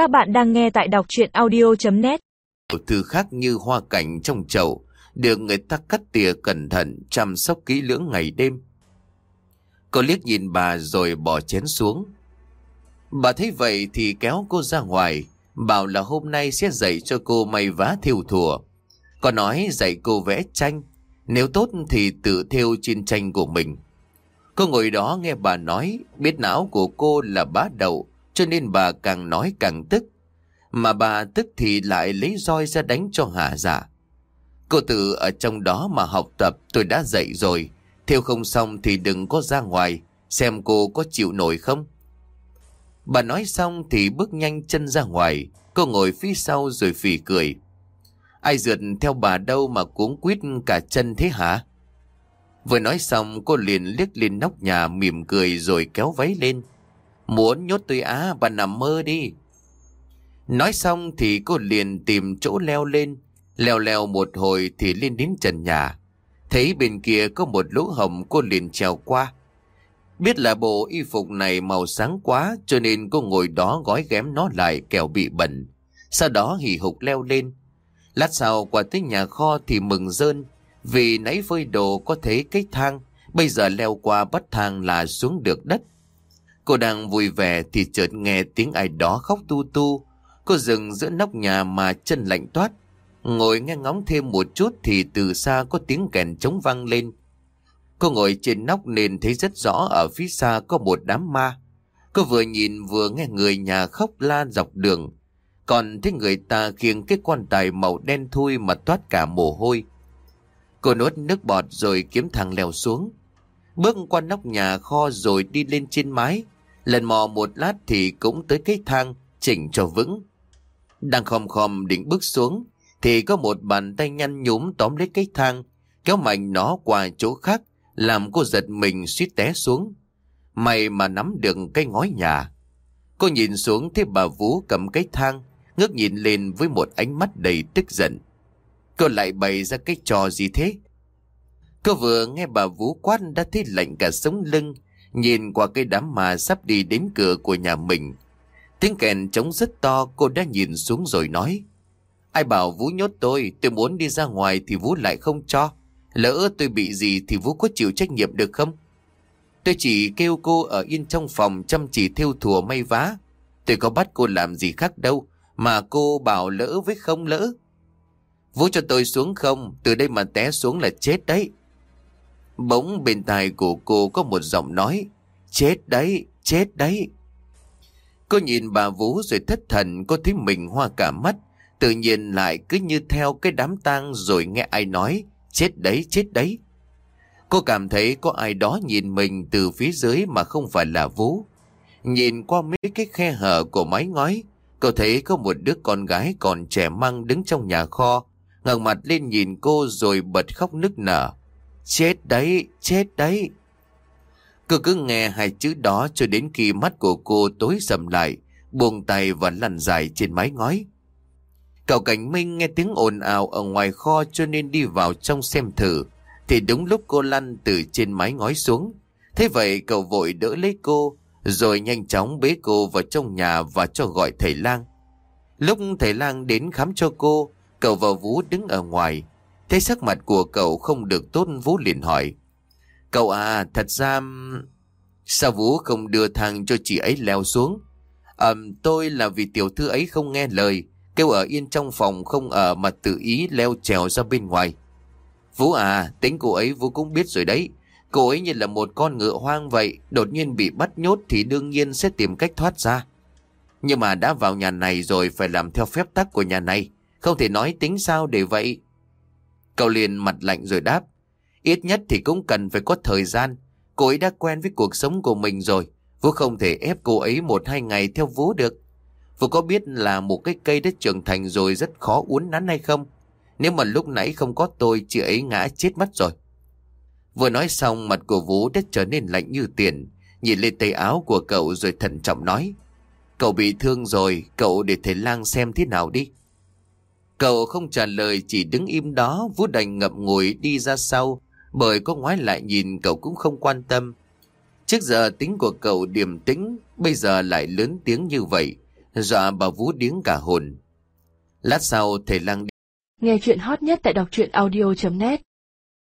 Các bạn đang nghe tại đọc chuyện audio.net Thứ khác như hoa cảnh trong chậu, được người ta cắt tỉa cẩn thận, chăm sóc kỹ lưỡng ngày đêm. Cô liếc nhìn bà rồi bỏ chén xuống. Bà thấy vậy thì kéo cô ra ngoài, bảo là hôm nay sẽ dạy cho cô may vá thiêu thùa. Còn nói dạy cô vẽ tranh, nếu tốt thì tự thiêu trên tranh của mình. Cô ngồi đó nghe bà nói, biết não của cô là bá đậu, cho nên bà càng nói càng tức. Mà bà tức thì lại lấy roi ra đánh cho hạ dạ. giả. Cô tự ở trong đó mà học tập tôi đã dạy rồi. Theo không xong thì đừng có ra ngoài, xem cô có chịu nổi không. Bà nói xong thì bước nhanh chân ra ngoài, cô ngồi phía sau rồi phì cười. Ai rượt theo bà đâu mà cuống quýt cả chân thế hả? Vừa nói xong cô liền liếc lên nóc nhà mỉm cười rồi kéo váy lên. Muốn nhốt tôi á, bà nằm mơ đi. Nói xong thì cô liền tìm chỗ leo lên. Leo leo một hồi thì lên đến trần nhà. Thấy bên kia có một lỗ hồng cô liền trèo qua. Biết là bộ y phục này màu sáng quá cho nên cô ngồi đó gói ghém nó lại kẻo bị bẩn. Sau đó hì hục leo lên. Lát sau qua tới nhà kho thì mừng rơn vì nãy phơi đồ có thấy cái thang Bây giờ leo qua bắt thang là xuống được đất Cô đang vui vẻ thì chợt nghe tiếng ai đó khóc tu tu. Cô dừng giữa nóc nhà mà chân lạnh toát. Ngồi nghe ngóng thêm một chút thì từ xa có tiếng kèn trống vang lên. Cô ngồi trên nóc nên thấy rất rõ ở phía xa có một đám ma. Cô vừa nhìn vừa nghe người nhà khóc la dọc đường. Còn thấy người ta khiêng cái quan tài màu đen thui mà toát cả mồ hôi. Cô nuốt nước bọt rồi kiếm thằng leo xuống. Bước qua nóc nhà kho rồi đi lên trên mái. Lần mò một lát thì cũng tới cái thang, chỉnh cho vững. Đang khom khom định bước xuống, thì có một bàn tay nhăn nhúm tóm lấy cái thang, kéo mạnh nó qua chỗ khác, làm cô giật mình suýt té xuống. May mà nắm được cái ngói nhà. Cô nhìn xuống thấy bà Vũ cầm cái thang, ngước nhìn lên với một ánh mắt đầy tức giận. Cô lại bày ra cái trò gì thế? Cô vừa nghe bà Vũ quát đã thấy lạnh cả sống lưng, nhìn qua cái đám mà sắp đi đến cửa của nhà mình. Tiếng kèn trống rất to, cô đã nhìn xuống rồi nói. Ai bảo Vũ nhốt tôi, tôi muốn đi ra ngoài thì Vũ lại không cho. Lỡ tôi bị gì thì Vũ có chịu trách nhiệm được không? Tôi chỉ kêu cô ở yên trong phòng chăm chỉ thiêu thùa may vá. Tôi có bắt cô làm gì khác đâu, mà cô bảo lỡ với không lỡ. Vũ cho tôi xuống không, từ đây mà té xuống là chết đấy. Bỗng bên tai của cô có một giọng nói, chết đấy, chết đấy. Cô nhìn bà Vũ rồi thất thần, cô thấy mình hoa cả mắt, tự nhiên lại cứ như theo cái đám tang rồi nghe ai nói, chết đấy, chết đấy. Cô cảm thấy có ai đó nhìn mình từ phía dưới mà không phải là Vũ. Nhìn qua mấy cái khe hở của mái ngói, cô thấy có một đứa con gái còn trẻ măng đứng trong nhà kho, ngẩng mặt lên nhìn cô rồi bật khóc nức nở. Chết đấy, chết đấy. Cô cứ nghe hai chữ đó cho đến khi mắt của cô tối sầm lại, buông tay và lăn dài trên mái ngói. Cậu Cảnh Minh nghe tiếng ồn ào ở ngoài kho cho nên đi vào trong xem thử, thì đúng lúc cô lăn từ trên mái ngói xuống. Thế vậy cậu vội đỡ lấy cô, rồi nhanh chóng bế cô vào trong nhà và cho gọi thầy lang. Lúc thầy lang đến khám cho cô, Cậu và Vũ đứng ở ngoài. Thấy sắc mặt của cậu không được tốt Vũ liền hỏi. Cậu à, thật ra... Sao Vũ không đưa thằng cho chị ấy leo xuống? À, tôi là vì tiểu thư ấy không nghe lời. Kêu ở yên trong phòng không ở mà tự ý leo trèo ra bên ngoài. Vũ à, tính cô ấy Vũ cũng biết rồi đấy. Cô ấy như là một con ngựa hoang vậy, đột nhiên bị bắt nhốt thì đương nhiên sẽ tìm cách thoát ra. Nhưng mà đã vào nhà này rồi phải làm theo phép tắc của nhà này. Không thể nói tính sao để vậy. Cậu liền mặt lạnh rồi đáp. Ít nhất thì cũng cần phải có thời gian. Cô ấy đã quen với cuộc sống của mình rồi. Vũ không thể ép cô ấy một hai ngày theo Vũ được. Vũ có biết là một cái cây đã trưởng thành rồi rất khó uốn nắn hay không? Nếu mà lúc nãy không có tôi, chị ấy ngã chết mất rồi. Vừa nói xong, mặt của Vũ đã trở nên lạnh như tiền. Nhìn lên tay áo của cậu rồi thận trọng nói. Cậu bị thương rồi, cậu để thầy lang xem thế nào đi. Cậu không trả lời, chỉ đứng im đó, Vũ đành ngậm ngùi đi ra sau. Bởi có ngoái lại nhìn, cậu cũng không quan tâm. Trước giờ tính của cậu điềm tĩnh, Bây giờ lại lớn tiếng như vậy. Dọa bà Vũ điếng cả hồn. Lát sau, thầy lang Nghe chuyện hot nhất tại đọc truyện audio.net